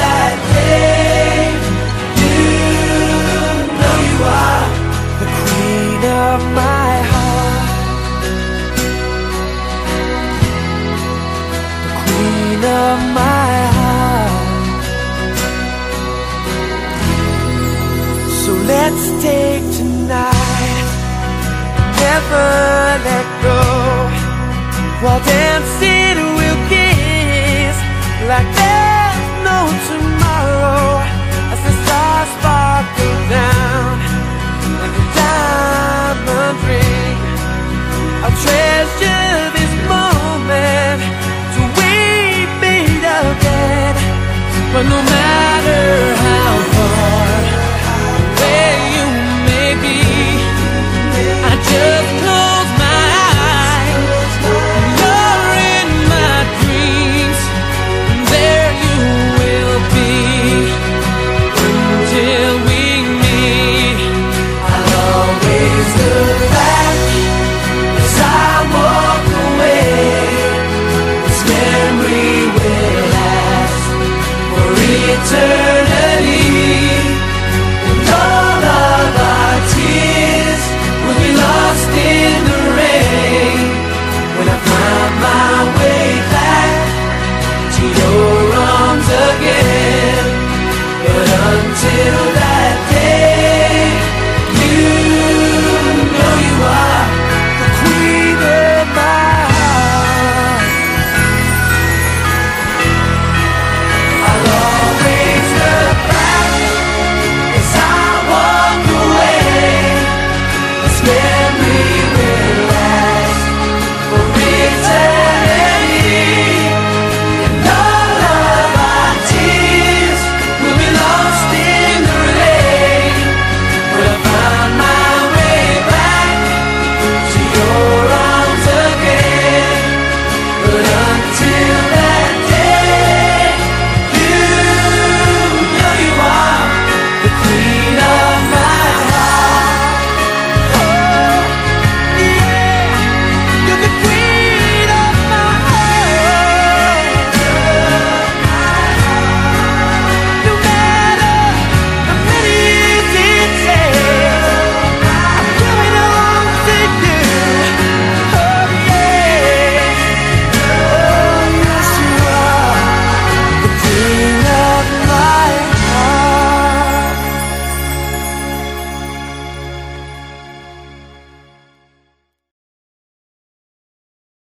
that day, know you are the queen of my heart. the queen of my heart. So let's take tonight, never let go. While dancing, But no matter how